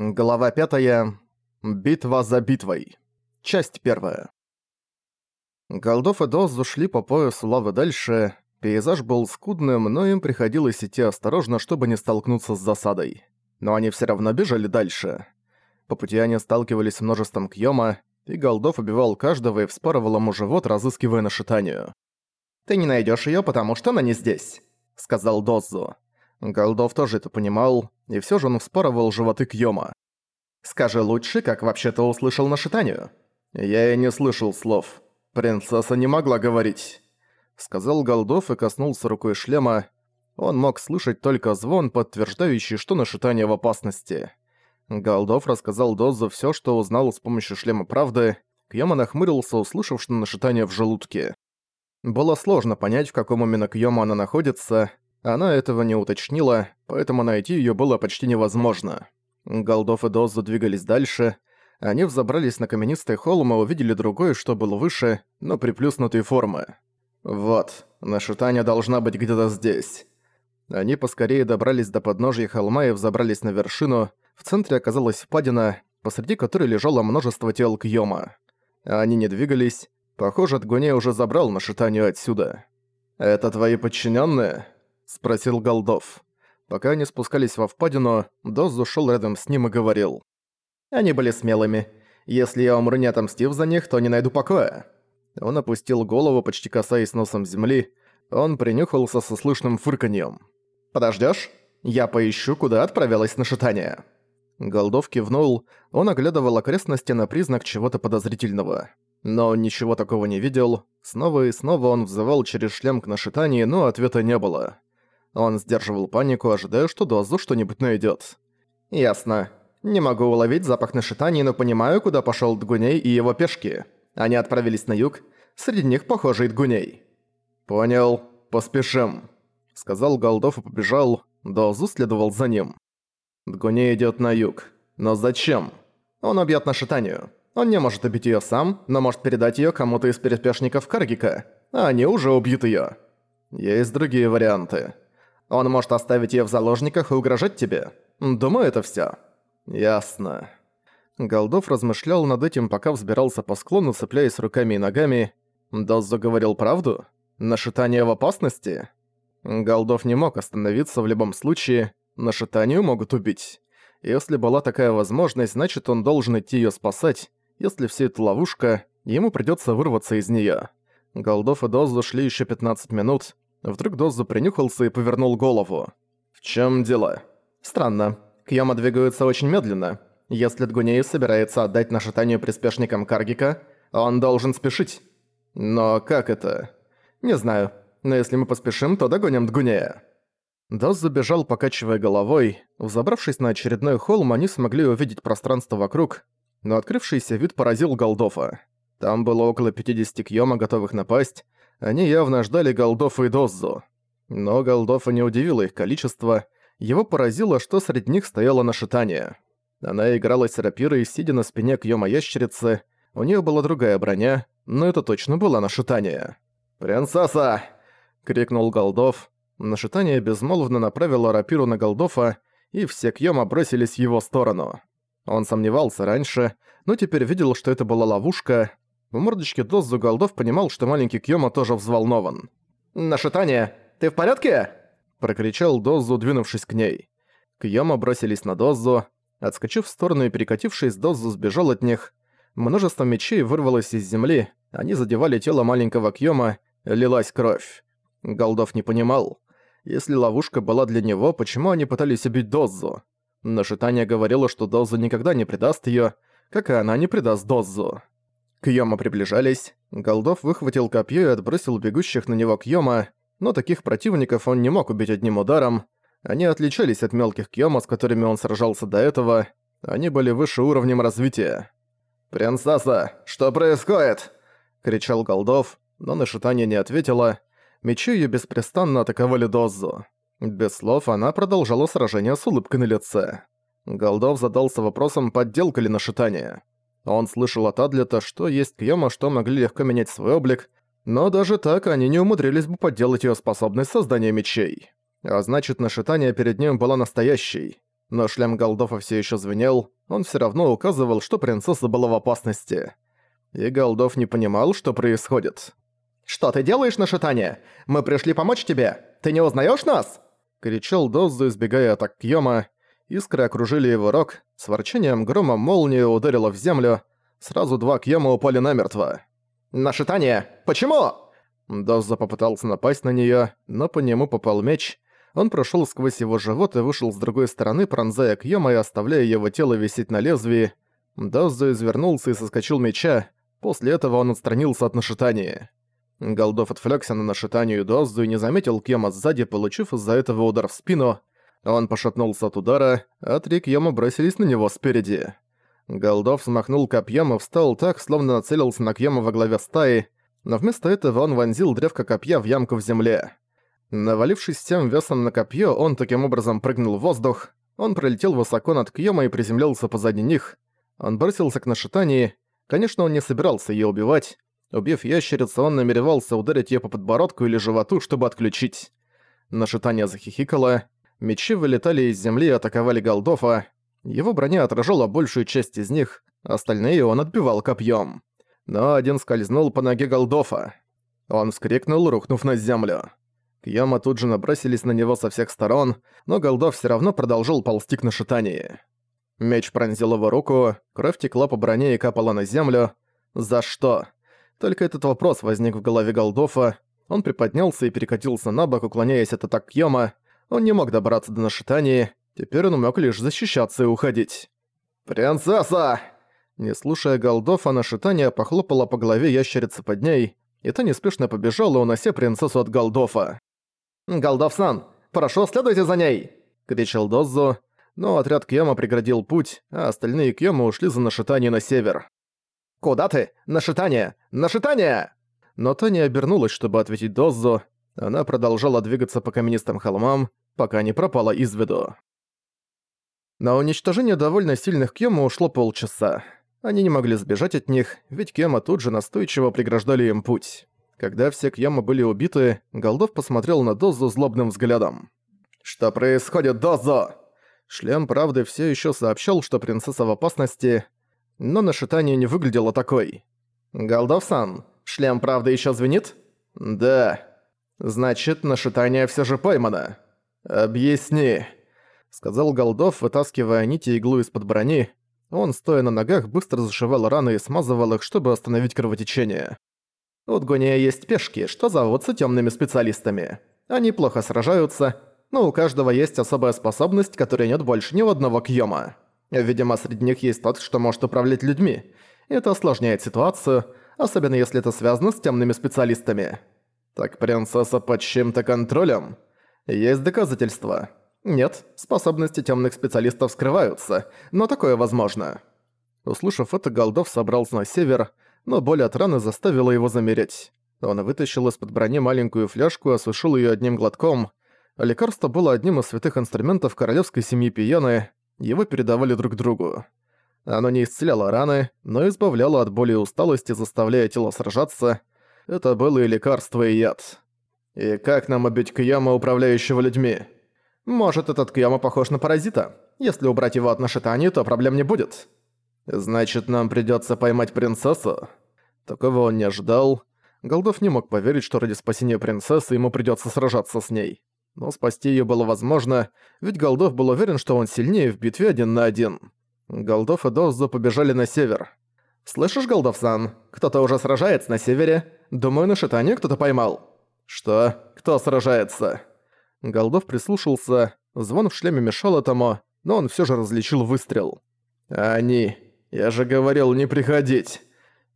Глава 5. Битва за битвой. Часть 1. Голдов и Доз ушли по поясу лавы дальше. Пейзаж был скудным, но им приходилось идти осторожно, чтобы не столкнуться с засадой. Но они все равно бежали дальше. По пути они сталкивались с множеством кьёма, и Голдов убивал каждого и вспарывал ему живот, разыскивая нашитанию. «Ты не найдешь ее, потому что она не здесь», — сказал Дозу. Голдов тоже это понимал, и все же он вспарывал животы Кьёма. «Скажи лучше, как вообще-то услышал нашитанию?» «Я и не слышал слов. Принцесса не могла говорить», — сказал Голдов и коснулся рукой шлема. Он мог слышать только звон, подтверждающий, что нашитание в опасности. Голдов рассказал Дозу все, что узнал с помощью шлема правды. Кьёма нахмурился, услышав, что нашитание в желудке. Было сложно понять, в каком именно Кьёма она находится, она этого не уточнила, поэтому найти её было почти невозможно. Голдов и Доз задвигались дальше. Они взобрались на каменистый холм и увидели другой, что был выше, но приплюснутой формы. «Вот, наша Таня должна быть где-то здесь». Они поскорее добрались до подножия холма и взобрались на вершину. В центре оказалась впадина, посреди которой лежало множество тел Кьёма. Они не двигались. Похоже, Дгуней уже забрал нашитанию отсюда. «Это твои подчиненные? Спросил Голдов. Пока они спускались во впадину, Доз ушёл рядом с ним и говорил. «Они были смелыми. Если я умру не отомстив за них, то не найду покоя». Он опустил голову, почти касаясь носом земли. Он принюхался со слышным фырканьем. «Подождёшь? Я поищу, куда отправилась на шатание». Голдов кивнул, он оглядывал окрестности на признак чего-то подозрительного. Но он ничего такого не видел. Снова и снова он взывал через шлем к нашитании, но ответа не было. Он сдерживал панику, ожидая, что Дозу что-нибудь найдет. «Ясно. Не могу уловить запах нашитаний, но понимаю, куда пошел Дгуней и его пешки. Они отправились на юг. Среди них, похоже, и Дгуней». «Понял. Поспешим», — сказал Голдов и побежал. Дозу следовал за ним. Дгуней идет на юг. Но зачем? Он убьет нашитанию. Он не может убить ее сам, но может передать ее кому-то из переспешников Каргика, а они уже убьют ее. Есть другие варианты. Он может оставить её в заложниках и угрожать тебе. Думаю, это всё». «Ясно». Голдов размышлял над этим, пока взбирался по склону, цепляясь руками и ногами. Доззо говорил правду? Нашитание в опасности? Голдов не мог остановиться в любом случае. Нашитанию могут убить. Если была такая возможность, значит он должен идти её спасать. Если все это ловушка, ему придётся вырваться из неё. Голдов и Доззо шли ещё 15 минут. Вдруг Дозу принюхался и повернул голову. «В чем дело?» «Странно. Кьяма двигаются очень медленно. Если Дгуней собирается отдать наше приспешникам Каргика, он должен спешить. Но как это? Не знаю. Но если мы поспешим, то догоним Дгунея». Доз забежал, покачивая головой. Взобравшись на очередной холм, они смогли увидеть пространство вокруг, но открывшийся вид поразил Голдофа. Там было около 50 кьёма, готовых напасть, они явно ждали Голдофа и Доззу. Но Голдофа не удивило их количество, его поразило, что среди них стояло нашитание. Она играла с рапирой, сидя на спине Кьёма ящерицы, у нее была другая броня, но это точно было нашитание. «Принцесса!» — крикнул Голдов. Нашитание безмолвно направило рапиру на Голдофа, и все Кьёма бросились в его сторону. Он сомневался раньше, но теперь видел, что это была ловушка, в мордочке Дозу Голдов понимал, что маленький Кьёма тоже взволнован. «Нашитание, ты в порядке?» – прокричал Дозу, двинувшись к ней. Кьёма бросились на Дозу. Отскочив в сторону и перекатившись, Дозу сбежал от них. Множество мечей вырвалось из земли, они задевали тело маленького Кьёма, лилась кровь. Голдов не понимал. Если ловушка была для него, почему они пытались убить Дозу? Нашитание говорило, что Дозу никогда не предаст её, как и она не предаст Дозу. Кьёма приближались. Голдов выхватил копье и отбросил бегущих на него Кьёма, но таких противников он не мог убить одним ударом. Они отличались от мелких Кьёма, с которыми он сражался до этого. Они были выше уровнем развития. «Принцесса, что происходит?» — кричал Голдов, но на шитание не ответила. Мечи её беспрестанно атаковали Дозу. Без слов она продолжала сражение с улыбкой на лице. Голдов задался вопросом, подделка ли на шитание. Он слышал от Адлета, что есть Кьёма, что могли легко менять свой облик, но даже так они не умудрились бы подделать её способность создания мечей. А значит, нашитание перед ним была настоящей. но шлем Голдофа все еще звенел, он все равно указывал, что принцесса была в опасности. И Голдов не понимал, что происходит. «Что ты делаешь на шитане? Мы пришли помочь тебе! Ты не узнаешь нас?» кричал Дозу, избегая атак Кьёма. Искры окружили его рог, с ворчанием грома молния ударила в землю. Сразу два Кьёма упали намертво. «На шитание! Почему?» Доза попытался напасть на неё, но по нему попал меч. Он прошёл сквозь его живот и вышел с другой стороны, пронзая Кьёма и оставляя его тело висеть на лезвии. Доза извернулся и соскочил меча. После этого он отстранился от нашитания. Голдов отвлекся на нашитанию Дозу и не заметил Кьёма сзади, получив из-за этого удар в спину. Он пошатнулся от удара, а три Кьёма бросились на него спереди. Голдов смахнул копьем и встал так, словно нацелился на Кьёма во главе стаи, но вместо этого он вонзил древко копья в ямку в земле. Навалившись всем весом на копье, он таким образом прыгнул в воздух. Он пролетел высоко над Кьёма и приземлился позади них. Он бросился к нашитании. Конечно, он не собирался её убивать, Убив ящерицу, он намеревался ударить её по подбородку или животу, чтобы отключить. Нашитание захихикало, мечи вылетали из земли и атаковали Голдофа. Его броня отражала большую часть из них, остальные он отбивал копьем. Но один скользнул по ноге Голдофа. Он вскрикнул, рухнув на землю. Кьяма тут же набросились на него со всех сторон, но Голдов все равно продолжил ползти к нашитании. Меч пронзил его руку, кровь текла по броне и капала на землю. За что? Только этот вопрос возник в голове Голдофа. Он приподнялся и перекатился на бок, уклоняясь от атак Кьёма. Он не мог добраться до нашитания. Теперь он мог лишь защищаться и уходить. «Принцесса!» Не слушая Голдофа, нашитание похлопало по голове ящерицы под ней, и та неспешно побежала, унося принцессу от Голдофа. «Голдов-сан, прошу, следуйте за ней!» — кричал Доззо, но отряд Кьяма преградил путь, а остальные Кьяма ушли за нашитание на север. «Куда ты? На шитание! На шитание!» Но та не обернулась, чтобы ответить Доззу. Она продолжала двигаться по каменистым холмам, пока не пропала из виду. На уничтожение довольно сильных Кема ушло полчаса. Они не могли сбежать от них, ведь Кема тут же настойчиво преграждали им путь. Когда все Кьяма были убиты, Голдов посмотрел на Дозу злобным взглядом. «Что происходит, Дозо?» Шлем правды все еще сообщал, что принцесса в опасности, но нашитание не выглядело такой. «Голдов-сан, шлем правда еще звенит?» «Да». «Значит, нашитание все же поймано». «Объясни», — сказал Голдов, вытаскивая нити иглу из-под брони. Он, стоя на ногах, быстро зашивал раны и смазывал их, чтобы остановить кровотечение. У Дгуния есть пешки, что зовутся темными специалистами. Они плохо сражаются, но у каждого есть особая способность, которая нет больше ни у одного Кьёма. Видимо, среди них есть тот, что может управлять людьми. Это осложняет ситуацию, особенно если это связано с темными специалистами. Так принцесса под чьим-то контролем? Есть доказательства? Нет, способности темных специалистов скрываются, но такое возможно. Услышав это, Голдов собрался на север, но боль от раны заставила его замереть. Он вытащил из-под брони маленькую фляжку и осушил ее одним глотком. Лекарство было одним из святых инструментов королевской семьи Пиены, его передавали друг другу. Оно не исцеляло раны, но избавляло от боли и усталости, заставляя тело сражаться. Это было и лекарство, и яд. И как нам убить Кьяма, управляющего людьми? Может, этот Кьяма похож на паразита? Если убрать его от нашитания, то проблем не будет. Значит, нам придётся поймать принцессу? Такого он не ожидал. Голдов не мог поверить, что ради спасения принцессы ему придётся сражаться с ней но спасти её было возможно, ведь Голдов был уверен, что он сильнее в битве один на один. Голдов и Доззо побежали на север. «Слышишь, Голдов-сан, кто-то уже сражается на севере. Думаю, на шитане кто-то поймал». «Что? Кто сражается?» Голдов прислушался, звон в шлеме мешал этому, но он всё же различил выстрел. «Они! Я же говорил не приходить!»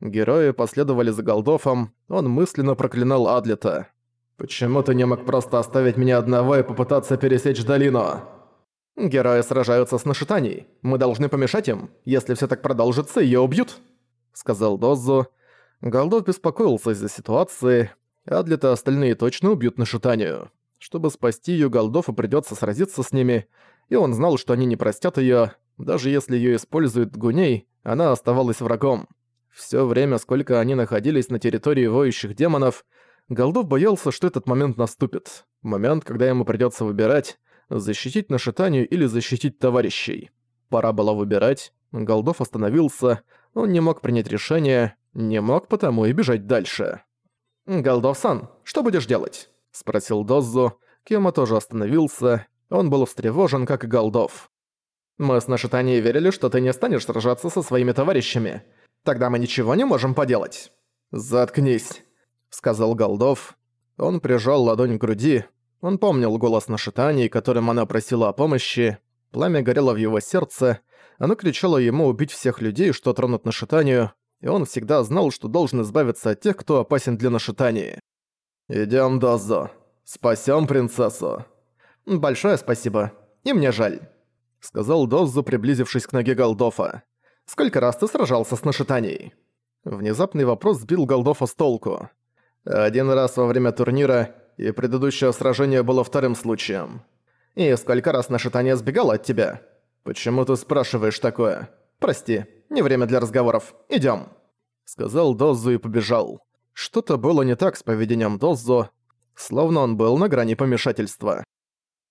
Герои последовали за Голдофом, он мысленно проклинал Адлета. «Почему ты не мог просто оставить меня одного и попытаться пересечь долину?» «Герои сражаются с Нашитанией. Мы должны помешать им. Если все так продолжится, ее убьют», — сказал Дозу. Голдов беспокоился из-за ситуации, а для-то остальные точно убьют Нашитанию. Чтобы спасти ее, Голдову придется сразиться с ними, и он знал, что они не простят ее. Даже если ее используют Гуней, она оставалась врагом. Все время, сколько они находились на территории воющих демонов, Голдов боялся, что этот момент наступит. Момент, когда ему придётся выбирать, защитить Нашитанию или защитить товарищей. Пора было выбирать. Голдов остановился, он не мог принять решение, не мог потому и бежать дальше. «Голдов-сан, что будешь делать?» — спросил Доззу. Кема тоже остановился, он был встревожен, как и Голдов. «Мы с Нашитанией верили, что ты не станешь сражаться со своими товарищами. Тогда мы ничего не можем поделать». «Заткнись», — сказал Голдов. Он прижал ладонь к груди. Он помнил голос Нашитании, которым она просила о помощи. Пламя горело в его сердце. Оно кричало ему убить всех людей, что тронут Нашитанию, и он всегда знал, что должен избавиться от тех, кто опасен для Нашитании. «Идём, Дозо. Спасём принцессу». «Большое спасибо. И мне жаль», — сказал Дозо, приблизившись к ноге Голдофа. «Сколько раз ты сражался с Нашитанией?» Внезапный вопрос сбил Голдофа с толку. Один раз во время турнира, и предыдущее сражение было вторым случаем. И сколько раз Нашитания сбегала от тебя? Почему ты спрашиваешь такое? Прости, не время для разговоров. Идём. Сказал Дозу и побежал. Что-то было не так с поведением Дозу, словно он был на грани помешательства.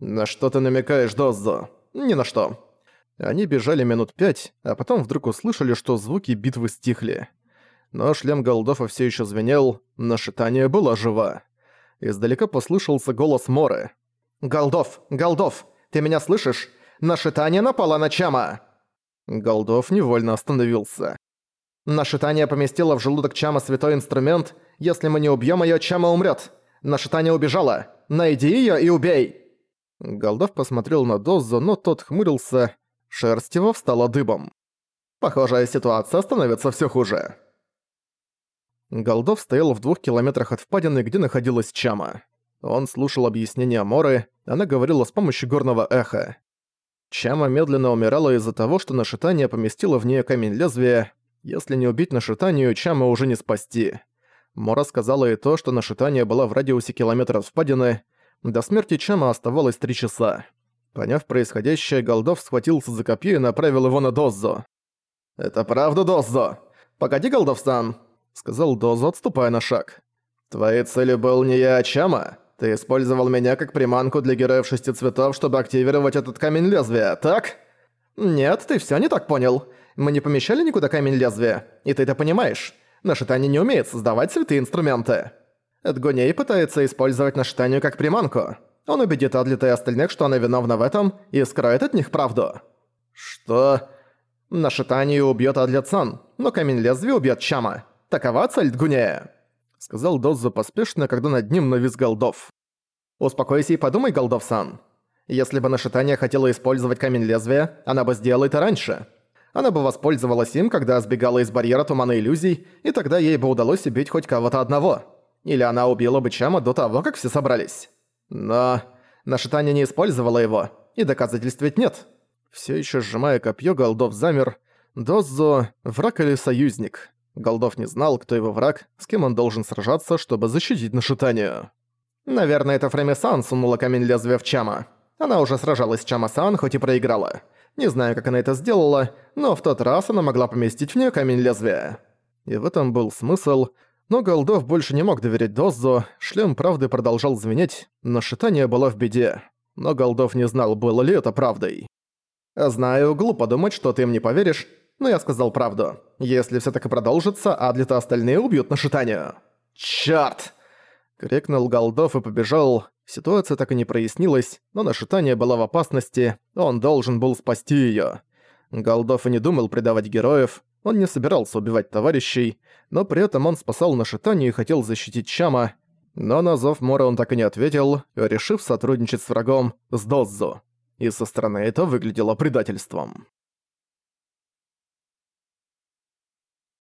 «На что ты намекаешь, Дозу?» «Ни на что». Они бежали минут пять, а потом вдруг услышали, что звуки битвы стихли но шлем Голдофа все еще звенел, но шитание было жива. Издалека послышался голос Моры. «Голдов! Голдов! Ты меня слышишь? Нашитание напало на Чама!» Голдов невольно остановился. «Нашитание поместило в желудок Чама святой инструмент. Если мы не убьем ее, Чама умрет. Нашитание убежала. Найди ее и убей!» Голдов посмотрел на Дозу, но тот хмурился. Шерсть его встала дыбом. «Похожая ситуация становится все хуже». Голдов стоял в двух километрах от впадины, где находилась Чама. Он слушал объяснения Моры, она говорила с помощью горного эха. Чама медленно умирала из-за того, что нашитание поместило в нее камень лезвия. Если не убить нашитанию, Чама уже не спасти. Мора сказала и то, что нашитание было в радиусе километра от впадины. До смерти Чама оставалось три часа. Поняв происходящее, Голдов схватился за копье и направил его на Доззо. «Это правда, Доззо? Погоди, Голдов-сан!» сказал Дозу, отступая на шаг. «Твоей целью был не я, а Чама? Ты использовал меня как приманку для героев шести цветов, чтобы активировать этот камень лезвия, так?» «Нет, ты всё не так понял. Мы не помещали никуда камень лезвия, и ты это понимаешь. Нашитание не умеет создавать святые инструменты. Эдгоней пытается использовать нашитанию как приманку. Он убедит Адлита и остальных, что она виновна в этом, и скроет от них правду». «Что?» «Нашитанию убьёт Адлит-сан, но камень лезвия убьёт Чама. Такова цель Дгуне!» Сказал Доззо поспешно, когда над ним навис Голдов. «Успокойся и подумай, Голдов-сан. Если бы Нашитания хотела использовать камень лезвия, она бы сделала это раньше. Она бы воспользовалась им, когда сбегала из барьера тумана иллюзий, и тогда ей бы удалось убить хоть кого-то одного. Или она убила бы Чама до того, как все собрались. Но Нашитания не использовала его, и доказательств ведь нет». Все еще сжимая копье, Голдов замер. Доззо – враг или союзник? Голдов не знал, кто его враг, с кем он должен сражаться, чтобы защитить нашитание. Наверное, это Фрэмми-сан сунула камень лезвия в Чама. Она уже сражалась с Чама-сан, хоть и проиграла. Не знаю, как она это сделала, но в тот раз она могла поместить в нее камень лезвия. И в этом был смысл, но Голдов больше не мог доверять Дозу, шлем правды продолжал звенеть, но шитание было в беде. Но Голдов не знал, было ли это правдой. «Знаю, глупо думать, что ты им не поверишь, но я сказал правду. Если все так и продолжится, Адлита остальные убьют на шитанию. Чёрт! Крикнул Голдов и побежал. Ситуация так и не прояснилась, но нашитание было в опасности, он должен был спасти её. Голдов и не думал предавать героев, он не собирался убивать товарищей, но при этом он спасал нашитание и хотел защитить Чама, но на зов Мора он так и не ответил, решив сотрудничать с врагом, с Доззу. И со стороны это выглядело предательством.